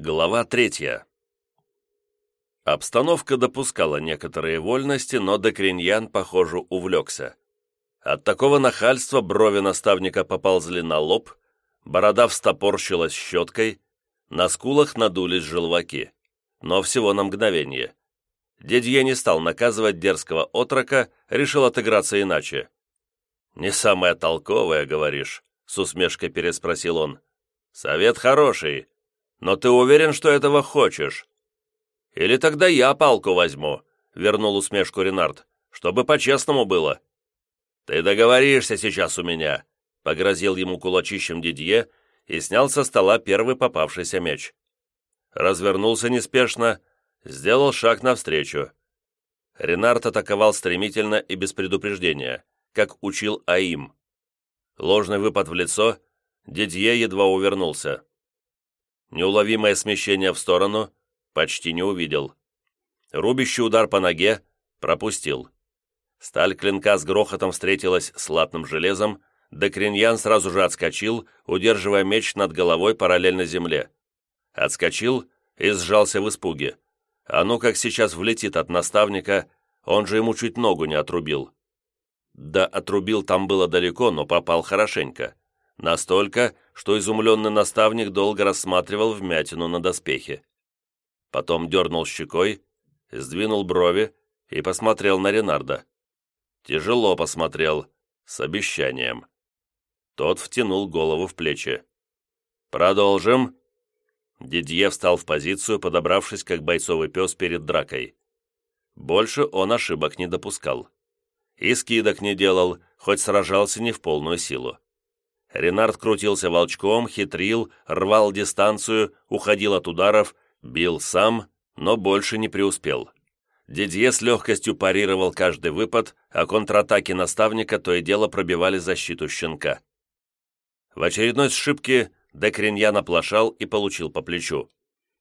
Глава третья. Обстановка допускала некоторые вольности, но Декриньян, похоже, увлекся. От такого нахальства брови наставника поползли на лоб, борода встопорщилась щеткой, на скулах надулись желваки. Но всего на мгновение. Дедье не стал наказывать дерзкого отрока, решил отыграться иначе. «Не самое толковое, говоришь?» — с усмешкой переспросил он. «Совет хороший, но ты уверен, что этого хочешь?» «Или тогда я палку возьму», — вернул усмешку Ренард, «чтобы по-честному было». «Ты договоришься сейчас у меня», — погрозил ему кулачищем Дидье и снял со стола первый попавшийся меч. Развернулся неспешно, сделал шаг навстречу. Ренард атаковал стремительно и без предупреждения, как учил Аим. Ложный выпад в лицо, Дидье едва увернулся. Неуловимое смещение в сторону почти не увидел. Рубящий удар по ноге пропустил. Сталь клинка с грохотом встретилась с латным железом, Декриньян сразу же отскочил, удерживая меч над головой параллельно земле. Отскочил и сжался в испуге. А ну как сейчас влетит от наставника, он же ему чуть ногу не отрубил. Да, отрубил там было далеко, но попал хорошенько. Настолько, что изумленный наставник долго рассматривал вмятину на доспехе. Потом дернул щекой, сдвинул брови и посмотрел на Ренарда. Тяжело посмотрел, с обещанием. Тот втянул голову в плечи. «Продолжим?» Дидье встал в позицию, подобравшись как бойцовый пес перед дракой. Больше он ошибок не допускал. И скидок не делал, хоть сражался не в полную силу. Ренард крутился волчком, хитрил, рвал дистанцию, уходил от ударов, бил сам, но больше не преуспел. Дидье с легкостью парировал каждый выпад, а контратаки наставника то и дело пробивали защиту щенка. В очередной сшибке Декриньян оплошал и получил по плечу.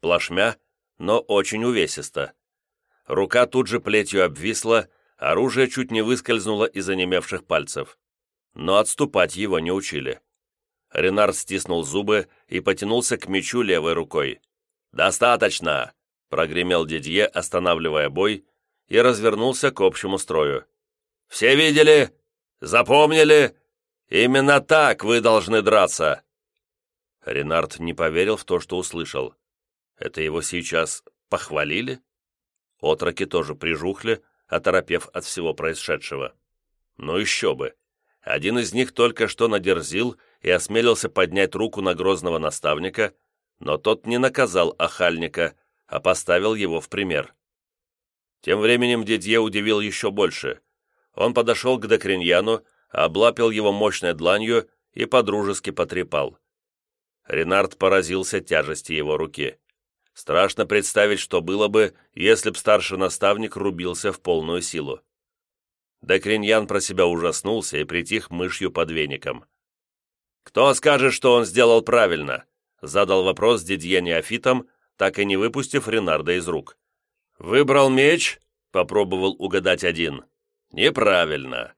Плашмя, но очень увесисто. Рука тут же плетью обвисла, оружие чуть не выскользнуло из онемевших пальцев но отступать его не учили. Ренар стиснул зубы и потянулся к мечу левой рукой. «Достаточно!» — прогремел Дидье, останавливая бой, и развернулся к общему строю. «Все видели? Запомнили? Именно так вы должны драться!» Ренард не поверил в то, что услышал. Это его сейчас похвалили? Отроки тоже прижухли, оторопев от всего происшедшего. Ну еще бы! Один из них только что надерзил и осмелился поднять руку на грозного наставника, но тот не наказал охальника, а поставил его в пример. Тем временем Дидье удивил еще больше. Он подошел к Декриньяну, облапил его мощной дланью и подружески потрепал. Ренард поразился тяжести его руки. Страшно представить, что было бы, если б старший наставник рубился в полную силу. Декриньян про себя ужаснулся и притих мышью под веником. «Кто скажет, что он сделал правильно?» задал вопрос Дидье Неофитом, так и не выпустив Ренарда из рук. «Выбрал меч?» — попробовал угадать один. «Неправильно.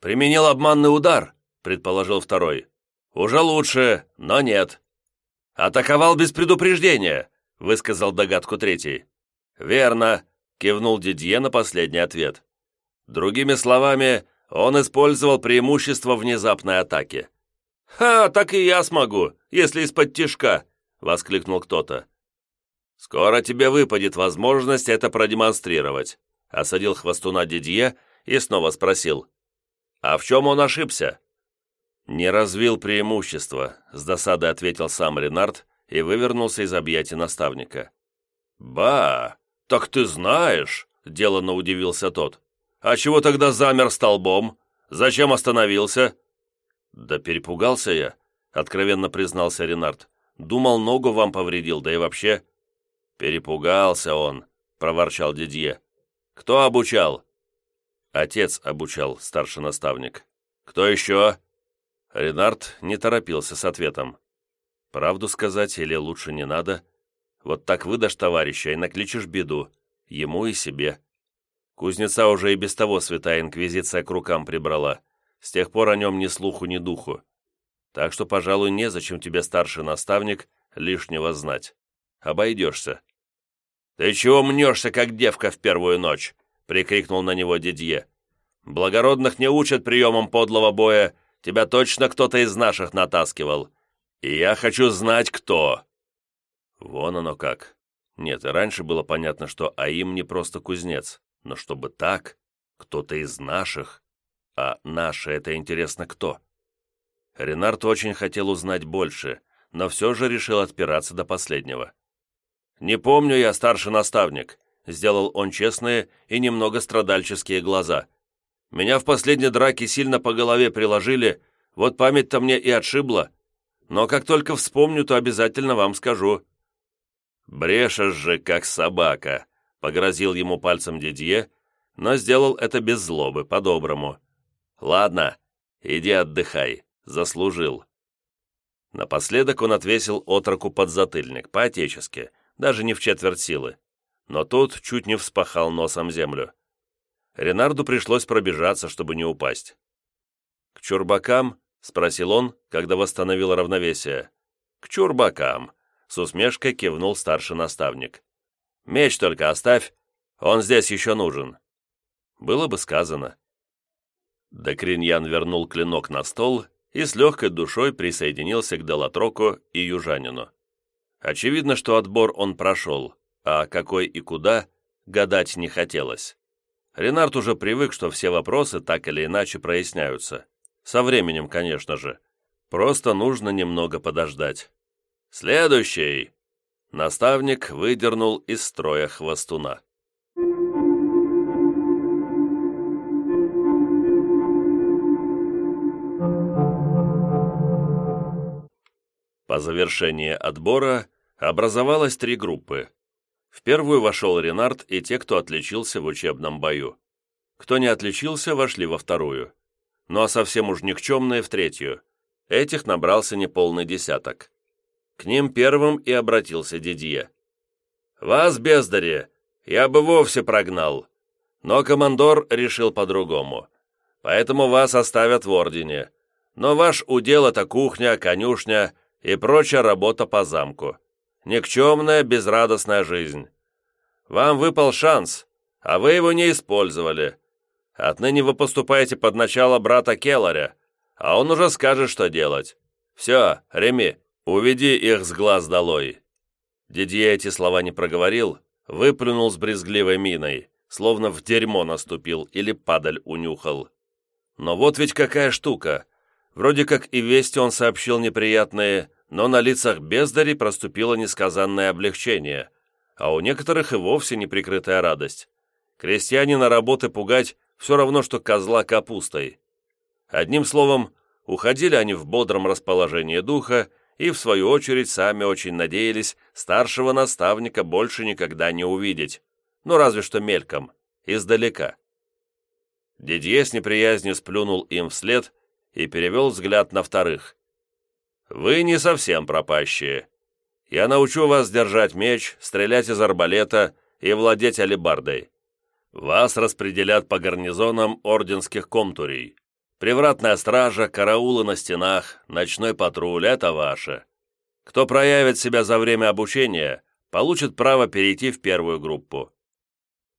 Применил обманный удар?» — предположил второй. «Уже лучше, но нет». «Атаковал без предупреждения», — высказал догадку третий. «Верно», — кивнул Дидье на последний ответ. Другими словами, он использовал преимущество внезапной атаки. «Ха, так и я смогу, если из-под тишка!» — воскликнул кто-то. «Скоро тебе выпадет возможность это продемонстрировать», — осадил хвостуна Дидье и снова спросил. «А в чем он ошибся?» «Не развил преимущество», — с досадой ответил сам Ренард и вывернулся из объятий наставника. «Ба, так ты знаешь», — деланно удивился тот. «А чего тогда замер столбом? Зачем остановился?» «Да перепугался я», — откровенно признался Ренард. «Думал, ногу вам повредил, да и вообще...» «Перепугался он», — проворчал Дидье. «Кто обучал?» «Отец обучал, старший наставник». «Кто еще?» Ренард не торопился с ответом. «Правду сказать или лучше не надо? Вот так выдашь товарища и накличешь беду, ему и себе. Кузнеца уже и без того святая инквизиция к рукам прибрала. С тех пор о нем ни слуху, ни духу. Так что, пожалуй, незачем тебе, старший наставник, лишнего знать. обойдешься. «Ты чего мнешься, как девка в первую ночь?» — прикрикнул на него Дидье. «Благородных не учат приемам подлого боя, тебя точно кто-то из наших натаскивал. И я хочу знать, кто». Вон оно как. Нет, и раньше было понятно, что Аим не просто кузнец, но чтобы так, кто-то из наших. А наши — это интересно кто? Ренард очень хотел узнать больше, но все же решил отпираться до последнего. «Не помню я, старший наставник», — сделал он честные и немного страдальческие глаза. «Меня в последней драке сильно по голове приложили, вот память-то мне и отшибла. Но как только вспомню, то обязательно вам скажу». «Брешешь же, как собака», — погрозил ему пальцем Дидье, но сделал это без злобы, по-доброму. «Ладно, иди отдыхай, заслужил». Напоследок он отвесил отроку подзатыльник, по-отечески, даже не в четверть силы. Но тут чуть не вспахал носом землю. Ренарду пришлось пробежаться, чтобы не упасть. «К чурбакам?» — спросил он, когда восстановил равновесие. «К чурбакам», — с усмешкой кивнул старший наставник. «Меч только оставь, он здесь еще нужен». Было бы сказано. Докриньян вернул клинок на стол и с легкой душой присоединился к Делатроку и южанину. Очевидно, что отбор он прошел, а какой и куда гадать не хотелось. Ренард уже привык, что все вопросы так или иначе проясняются. Со временем, конечно же. Просто нужно немного подождать. «Следующий!» Наставник выдернул из строя хвостуна. По завершении отбора образовалось три группы. В первую вошел Ренард и те, кто отличился в учебном бою. Кто не отличился, вошли во вторую. Ну а совсем уж никчемные в третью. Этих набрался неполный десяток. К ним первым и обратился Дидье. «Вас, бездари, я бы вовсе прогнал, но командор решил по-другому. Поэтому вас оставят в ордене. Но ваш удел — это кухня, конюшня — и прочая работа по замку. Никчемная, безрадостная жизнь. Вам выпал шанс, а вы его не использовали. Отныне вы поступаете под начало брата Келларя, а он уже скажет, что делать. Все, Реми, уведи их с глаз долой». Дидье эти слова не проговорил, выплюнул с брезгливой миной, словно в дерьмо наступил или падаль унюхал. Но вот ведь какая штука. Вроде как и вести он сообщил неприятные, но на лицах бездари проступило несказанное облегчение, а у некоторых и вовсе неприкрытая радость. Крестьянина работы пугать все равно, что козла капустой. Одним словом, уходили они в бодром расположении духа и, в свою очередь, сами очень надеялись старшего наставника больше никогда не увидеть, ну разве что мельком, издалека. Дидье с неприязнью сплюнул им вслед и перевел взгляд на вторых. «Вы не совсем пропащие. Я научу вас держать меч, стрелять из арбалета и владеть алебардой. Вас распределят по гарнизонам орденских комтурий. Привратная стража, караулы на стенах, ночной патруль — это ваше. Кто проявит себя за время обучения, получит право перейти в первую группу».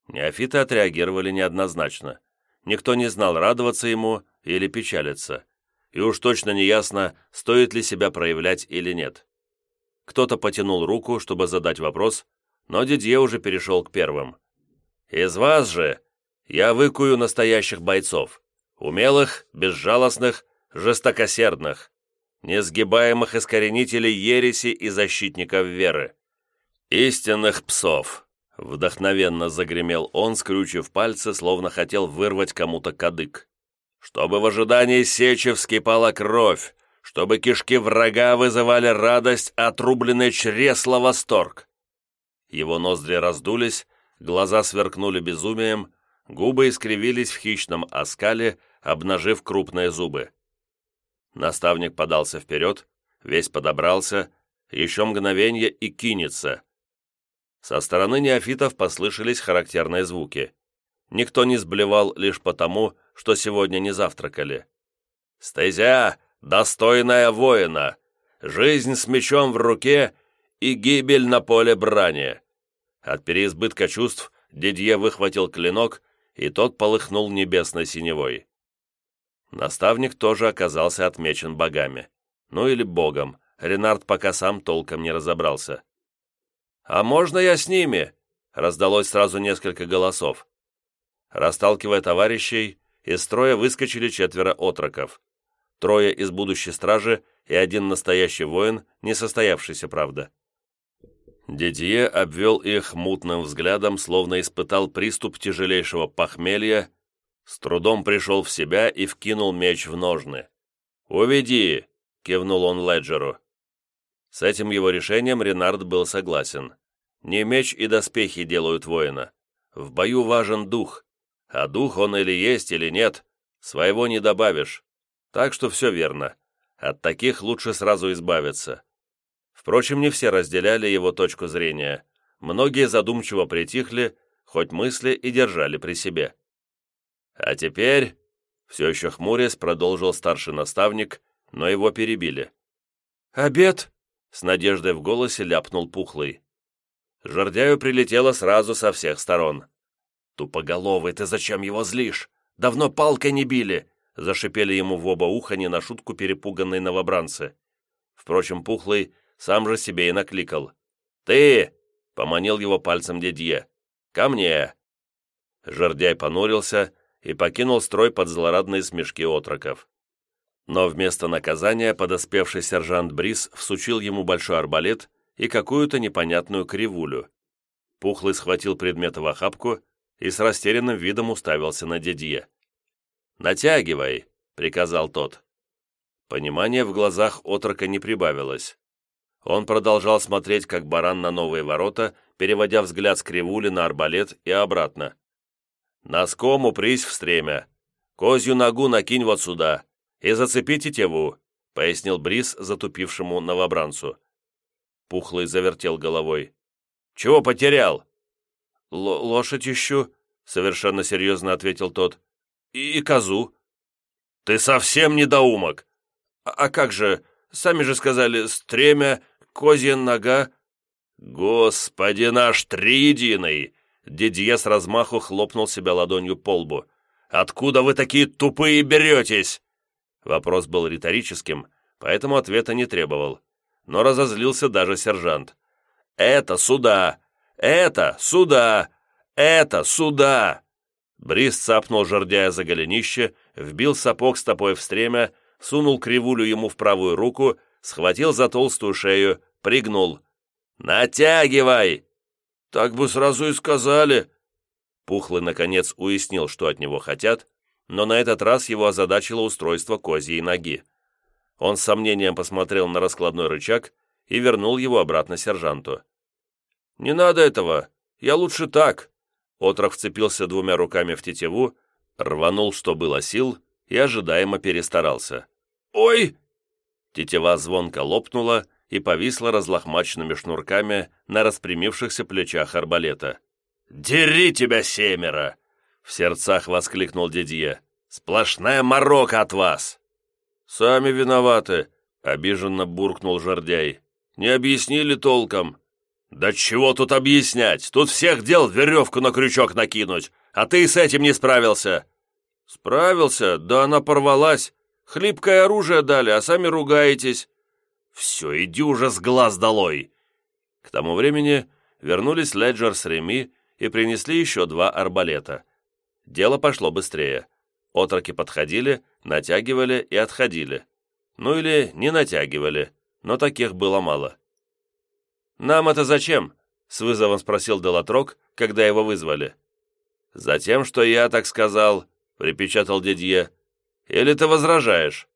Неофиты отреагировали неоднозначно. Никто не знал, радоваться ему или печалиться и уж точно не ясно, стоит ли себя проявлять или нет. Кто-то потянул руку, чтобы задать вопрос, но Дидье уже перешел к первым. «Из вас же я выкую настоящих бойцов, умелых, безжалостных, жестокосердных, несгибаемых искоренителей ереси и защитников веры, истинных псов». Вдохновенно загремел он, скрючив пальцы, словно хотел вырвать кому-то кадык чтобы в ожидании сечи вскипала кровь, чтобы кишки врага вызывали радость, отрубленное чресло восторг. Его ноздри раздулись, глаза сверкнули безумием, губы искривились в хищном оскале, обнажив крупные зубы. Наставник подался вперед, весь подобрался, еще мгновенье и кинется. Со стороны неофитов послышались характерные звуки. Никто не сблевал лишь потому, что сегодня не завтракали. «Стезя, достойная воина! Жизнь с мечом в руке и гибель на поле брани!» От переизбытка чувств Дидье выхватил клинок, и тот полыхнул небесной синевой. Наставник тоже оказался отмечен богами. Ну или богом, Ренард пока сам толком не разобрался. «А можно я с ними?» — раздалось сразу несколько голосов. Расталкивая товарищей, из строя выскочили четверо отроков. Трое из будущей стражи и один настоящий воин, не состоявшийся, правда. Дидье обвел их мутным взглядом, словно испытал приступ тяжелейшего похмелья, с трудом пришел в себя и вкинул меч в ножны. «Уведи!» — кивнул он Леджеру. С этим его решением Ренард был согласен. Не меч и доспехи делают воина. В бою важен дух, а дух он или есть, или нет, своего не добавишь. Так что все верно. От таких лучше сразу избавиться. Впрочем, не все разделяли его точку зрения. Многие задумчиво притихли, хоть мысли и держали при себе. А теперь, все еще хмурясь, продолжил старший наставник, но его перебили. «Обед!» — с надеждой в голосе ляпнул Пухлый. Жордяю прилетело сразу со всех сторон. «Тупоголовый, ты зачем его злишь? Давно палкой не били!» Зашипели ему в оба уха не на шутку перепуганные новобранцы. Впрочем, Пухлый сам же себе и накликал. «Ты!» — поманил его пальцем дедье. «Ко мне!» Жердяй понурился и покинул строй под злорадные смешки отроков. Но вместо наказания подоспевший сержант Брис всучил ему большой арбалет и какую-то непонятную кривулю. Пухлый схватил предмет в охапку и с растерянным видом уставился на дедье. «Натягивай», — приказал тот. Понимание в глазах отрока не прибавилось. Он продолжал смотреть, как баран на новые ворота, переводя взгляд с кривули на арбалет и обратно. «Носком упрись в стремя. Козью ногу накинь вот сюда и зацепи тетиву», — пояснил Брис затупившему новобранцу. Пухлый завертел головой. «Чего потерял?» Л «Лошадь ищу», — совершенно серьезно ответил тот и, козу». «Ты совсем недоумок!» а, «А как же? Сами же сказали, стремя, козья нога». «Господи наш триединый!» Дидье с размаху хлопнул себя ладонью по лбу. «Откуда вы такие тупые беретесь?» Вопрос был риторическим, поэтому ответа не требовал. Но разозлился даже сержант. «Это сюда! Это сюда! Это сюда!» Брис цапнул жердяя за голенище, вбил сапог стопой в стремя, сунул кривулю ему в правую руку, схватил за толстую шею, пригнул. «Натягивай!» «Так бы сразу и сказали!» Пухлый, наконец, уяснил, что от него хотят, но на этот раз его озадачило устройство козьей ноги. Он с сомнением посмотрел на раскладной рычаг и вернул его обратно сержанту. «Не надо этого, я лучше так!» Отрок вцепился двумя руками в тетиву, рванул, что было сил, и ожидаемо перестарался. «Ой!» Тетива звонко лопнула и повисла разлохмаченными шнурками на распрямившихся плечах арбалета. «Дери тебя, семеро!» В сердцах воскликнул Дидье. «Сплошная морока от вас!» «Сами виноваты!» — обиженно буркнул Жордяй. «Не объяснили толком!» «Да чего тут объяснять? Тут всех дел веревку на крючок накинуть, а ты с этим не справился!» «Справился? Да она порвалась. Хлипкое оружие дали, а сами ругаетесь». «Все, иди уже с глаз долой!» К тому времени вернулись Леджер с Реми и принесли еще два арбалета. Дело пошло быстрее. Отроки подходили, натягивали и отходили. Ну или не натягивали, но таких было мало. «Нам это зачем?» — с вызовом спросил Делатрок, когда его вызвали. «Затем, что я так сказал», — припечатал Дидье. «Или ты возражаешь?»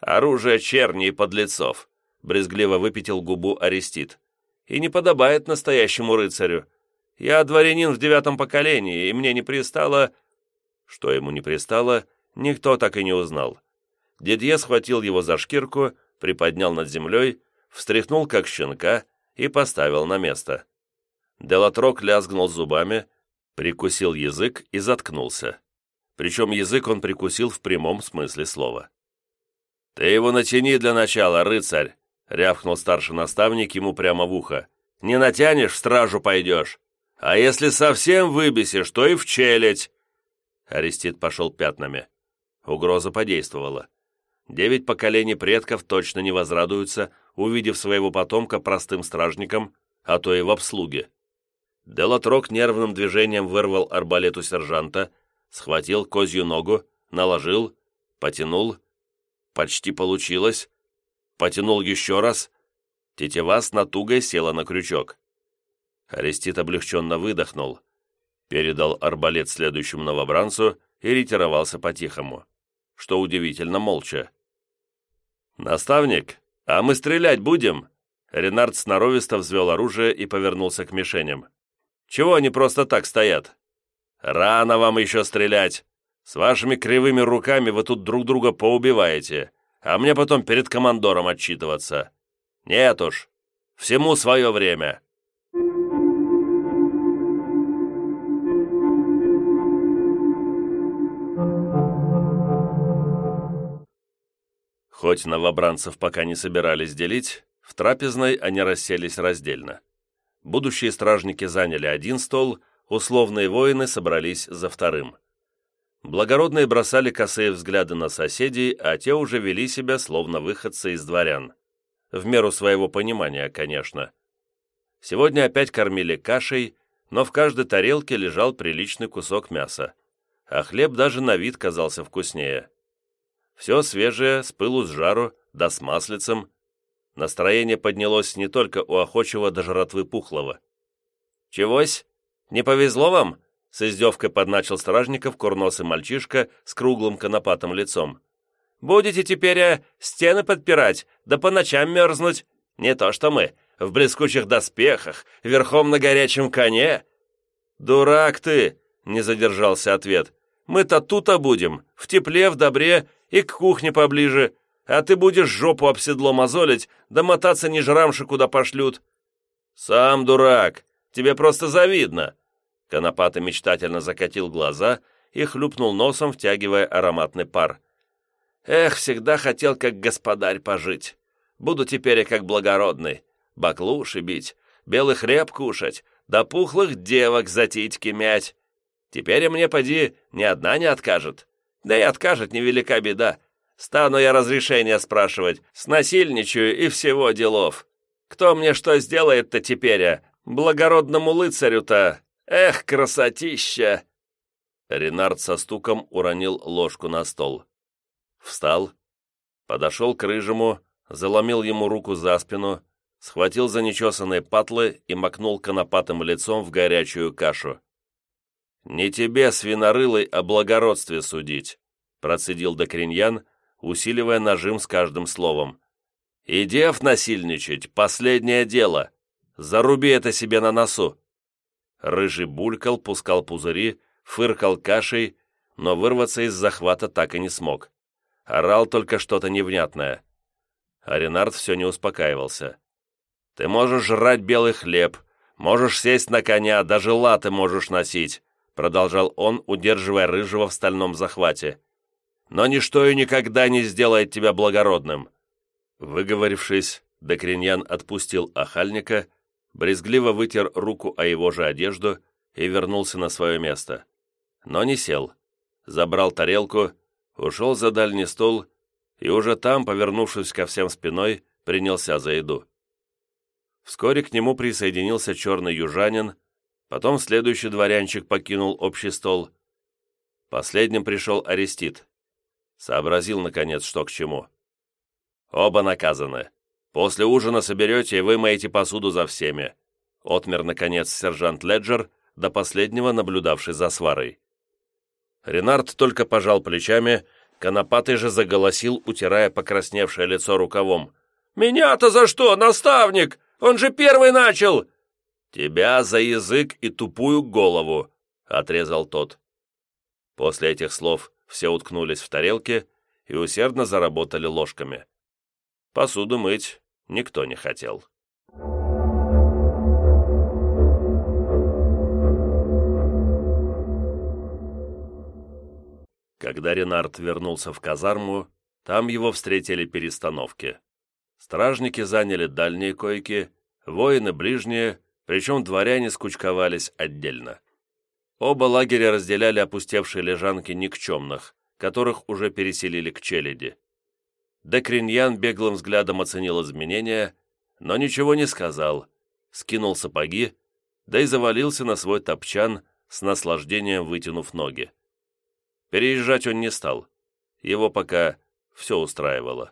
«Оружие черни и подлецов», — брезгливо выпятил губу Арестит. «И не подобает настоящему рыцарю. Я дворянин в девятом поколении, и мне не пристало...» Что ему не пристало, никто так и не узнал. Дидье схватил его за шкирку, приподнял над землей, встряхнул как щенка и поставил на место. Делатрок лязгнул зубами, прикусил язык и заткнулся. Причем язык он прикусил в прямом смысле слова. «Ты его натяни для начала, рыцарь, — рявкнул старший наставник ему прямо в ухо. «Не натянешь, в стражу пойдешь. А если совсем выбесишь, то и в челядь!» Арестит пошел пятнами. Угроза подействовала. Девять поколений предков точно не возрадуются, увидев своего потомка простым стражником, а то и в обслуге. Делатрок нервным движением вырвал арбалет у сержанта, схватил козью ногу, наложил, потянул. Почти получилось. Потянул еще раз. Тетива с натугой села на крючок. Арестит облегченно выдохнул, передал арбалет следующему новобранцу и ретировался по-тихому, что удивительно молча. «Наставник, а мы стрелять будем?» Ренард сноровисто взвел оружие и повернулся к мишеням. «Чего они просто так стоят?» «Рано вам еще стрелять. С вашими кривыми руками вы тут друг друга поубиваете, а мне потом перед командором отчитываться. Нет уж, всему свое время». Хоть новобранцев пока не собирались делить, в трапезной они расселись раздельно. Будущие стражники заняли один стол, условные воины собрались за вторым. Благородные бросали косые взгляды на соседей, а те уже вели себя, словно выходцы из дворян. В меру своего понимания, конечно. Сегодня опять кормили кашей, но в каждой тарелке лежал приличный кусок мяса, а хлеб даже на вид казался вкуснее. Все свежее, с пылу с жару, да с маслицем. Настроение поднялось не только у охочего до жратвы пухлого. «Чегось? Не повезло вам?» С издевкой подначил стражников курносый мальчишка с круглым конопатым лицом. «Будете теперь э, стены подпирать, да по ночам мерзнуть? Не то что мы, в блескучих доспехах, верхом на горячем коне». «Дурак ты!» — не задержался ответ. «Мы-то тут-то будем, в тепле, в добре и к кухне поближе, а ты будешь жопу об седло мозолить, да мотаться не жрамши, куда пошлют». «Сам дурак, тебе просто завидно». Конопатый мечтательно закатил глаза и хлюпнул носом, втягивая ароматный пар. «Эх, всегда хотел, как господарь, пожить. Буду теперь и как благородный. Баклуши бить, белый хлеб кушать, да пухлых девок за титьки мять. Теперь и мне, поди, ни одна не откажет. Да и откажет невелика беда. Стану я разрешения спрашивать, снасильничаю и всего делов. Кто мне что сделает-то теперь, а? Благородному лыцарю-то? Эх, красотища!» Ренард со стуком уронил ложку на стол. Встал, подошел к рыжему, заломил ему руку за спину, схватил за нечесанные патлы и макнул конопатым лицом в горячую кашу. «Не тебе, свинорылый, о благородстве судить», процедил Докриньян, усиливая нажим с каждым словом. «И дев насильничать — последнее дело. Заруби это себе на носу». Рыжий булькал, пускал пузыри, фыркал кашей, но вырваться из захвата так и не смог. Орал только что-то невнятное. А Ренард все не успокаивался. «Ты можешь жрать белый хлеб, можешь сесть на коня, даже латы можешь носить, продолжал он, удерживая Рыжего в стальном захвате. «Но ничто и никогда не сделает тебя благородным!» Выговорившись, Докриньян отпустил охальника, брезгливо вытер руку о его же одежду и вернулся на свое место. Но не сел. Забрал тарелку, ушел за дальний стол и уже там, повернувшись ко всем спиной, принялся за еду. Вскоре к нему присоединился черный южанин, Потом следующий дворянчик покинул общий стол. Последним пришел Арестит. Сообразил, наконец, что к чему. «Оба наказаны. После ужина соберете и вымоете посуду за всеми», отмер, наконец, сержант Леджер, до последнего наблюдавший за сварой. Ренард только пожал плечами, Конопатый же заголосил, утирая покрасневшее лицо рукавом. «Меня-то за что, наставник? Он же первый начал! «Тебя за язык и тупую голову!» — отрезал тот. После этих слов все уткнулись в тарелки и усердно заработали ложками. Посуду мыть никто не хотел. Когда Ренард вернулся в казарму, там его встретили перестановки. Стражники заняли дальние койки, воины ближние, причем дворяне скучковались отдельно. Оба лагеря разделяли опустевшие лежанки никчемных, которых уже переселили к челяди. Декриньян беглым взглядом оценил изменения, но ничего не сказал, скинул сапоги, да и завалился на свой топчан, с наслаждением вытянув ноги. Переезжать он не стал, его пока все устраивало.